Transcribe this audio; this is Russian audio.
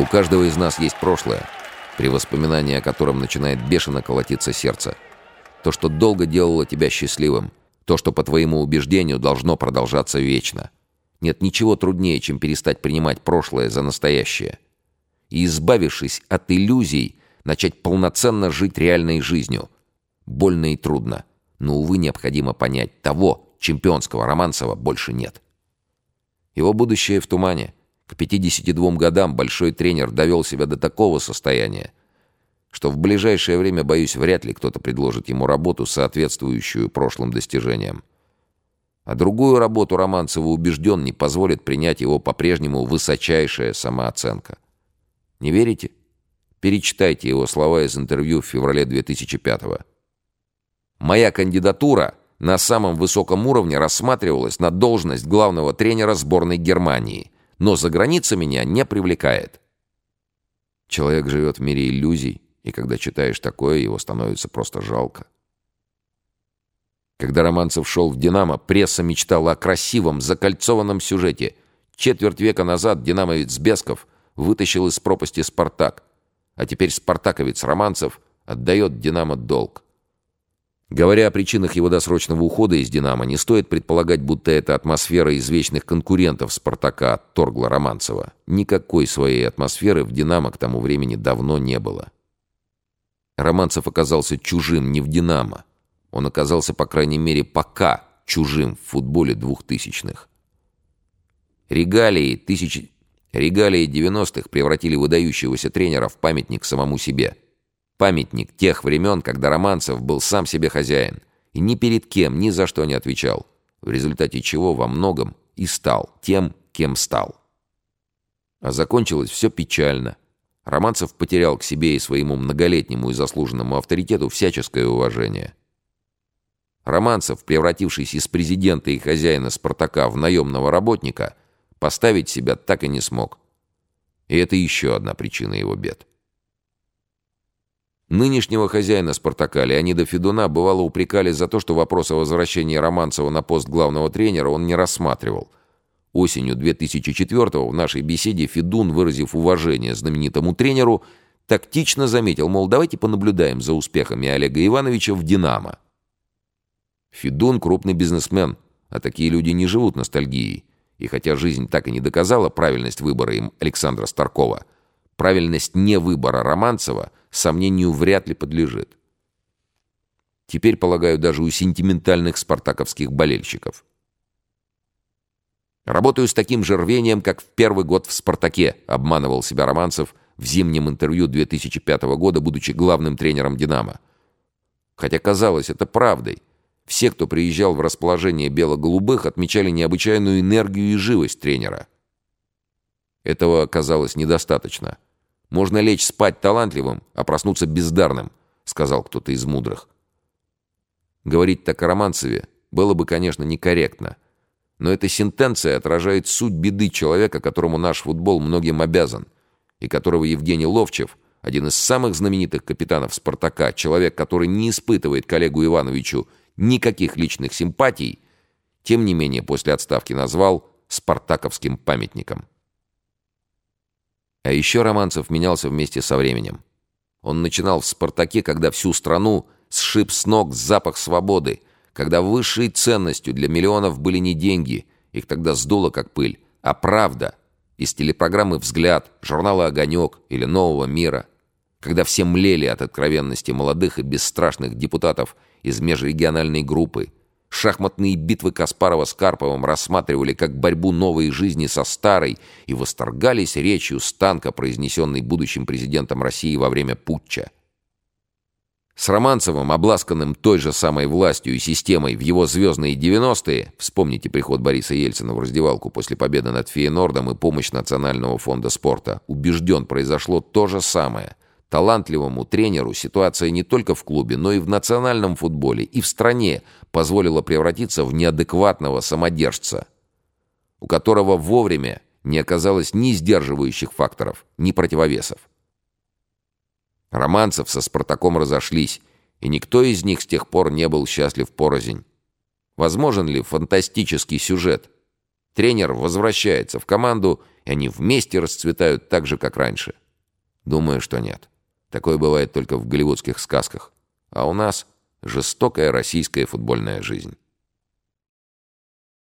У каждого из нас есть прошлое, при воспоминании о котором начинает бешено колотиться сердце. То, что долго делало тебя счастливым, то, что, по твоему убеждению, должно продолжаться вечно. Нет ничего труднее, чем перестать принимать прошлое за настоящее. И, избавившись от иллюзий, начать полноценно жить реальной жизнью. Больно и трудно, но, увы, необходимо понять того, чемпионского Романцева больше нет. Его будущее в тумане. К 52 годам большой тренер довел себя до такого состояния, что в ближайшее время, боюсь, вряд ли кто-то предложит ему работу, соответствующую прошлым достижениям. А другую работу Романцева убежден не позволит принять его по-прежнему высочайшая самооценка. Не верите? Перечитайте его слова из интервью в феврале 2005 -го. «Моя кандидатура на самом высоком уровне рассматривалась на должность главного тренера сборной Германии, но за граница меня не привлекает». Человек живет в мире иллюзий, и когда читаешь такое, его становится просто жалко. Когда Романцев шел в «Динамо», пресса мечтала о красивом, закольцованном сюжете. Четверть века назад динамовец Бесков вытащил из пропасти «Спартак», а теперь спартаковец Романцев отдает «Динамо» долг. Говоря о причинах его досрочного ухода из «Динамо», не стоит предполагать, будто эта атмосфера извечных конкурентов «Спартака» отторгла Романцева. Никакой своей атмосферы в «Динамо» к тому времени давно не было. Романцев оказался чужим не в «Динамо», он оказался, по крайней мере, пока чужим в футболе двухтысячных. Регалии, тысячи... Регалии 90-х превратили выдающегося тренера в памятник самому себе. Памятник тех времен, когда Романцев был сам себе хозяин и ни перед кем, ни за что не отвечал, в результате чего во многом и стал тем, кем стал. А закончилось все печально. Романцев потерял к себе и своему многолетнему и заслуженному авторитету всяческое уважение. Романцев, превратившись из президента и хозяина «Спартака» в наемного работника, поставить себя так и не смог. И это еще одна причина его бед. Нынешнего хозяина «Спартака» Леонида Федуна бывало упрекали за то, что вопрос о возвращении Романцева на пост главного тренера он не рассматривал. Осенью 2004-го в нашей беседе Федун, выразив уважение знаменитому тренеру, тактично заметил, мол, давайте понаблюдаем за успехами Олега Ивановича в «Динамо». Федун крупный бизнесмен, а такие люди не живут ностальгией. И хотя жизнь так и не доказала правильность выбора им Александра Старкова, правильность не выбора Романцева сомнению вряд ли подлежит. Теперь, полагаю, даже у сентиментальных спартаковских болельщиков. «Работаю с таким же рвением, как в первый год в «Спартаке», обманывал себя Романцев в зимнем интервью 2005 года, будучи главным тренером «Динамо». Хотя казалось это правдой. Все, кто приезжал в расположение бело-голубых, отмечали необычайную энергию и живость тренера. Этого оказалось недостаточно. «Можно лечь спать талантливым, а проснуться бездарным», — сказал кто-то из мудрых. Говорить так о Романцеве было бы, конечно, некорректно. Но эта сентенция отражает суть беды человека, которому наш футбол многим обязан, и которого Евгений Ловчев, один из самых знаменитых капитанов «Спартака», человек, который не испытывает коллегу Ивановичу никаких личных симпатий, тем не менее после отставки назвал спартаковским памятником. А еще Романцев менялся вместе со временем. Он начинал в «Спартаке», когда всю страну сшиб с ног запах свободы, когда высшей ценностью для миллионов были не деньги, их тогда сдуло как пыль, а правда из телепрограммы «Взгляд», журнала «Огонек» или «Нового мира», когда все млели от откровенности молодых и бесстрашных депутатов из межрегиональной группы. Шахматные битвы Каспарова с Карповым рассматривали как борьбу новой жизни со старой и восторгались речью с танка, произнесенной будущим президентом России во время путча. С Романцевым, обласканным той же самой властью и системой в его звездные 90-е, вспомните приход Бориса Ельцина в раздевалку после победы над Фейенордом и помощь Национального фонда спорта, убежден, произошло то же самое – Талантливому тренеру ситуация не только в клубе, но и в национальном футболе, и в стране позволила превратиться в неадекватного самодержца, у которого вовремя не оказалось ни сдерживающих факторов, ни противовесов. Романцев со Спартаком разошлись, и никто из них с тех пор не был счастлив порознь. Возможен ли фантастический сюжет? Тренер возвращается в команду, и они вместе расцветают так же, как раньше. Думаю, что нет. Такое бывает только в голливудских сказках. А у нас жестокая российская футбольная жизнь.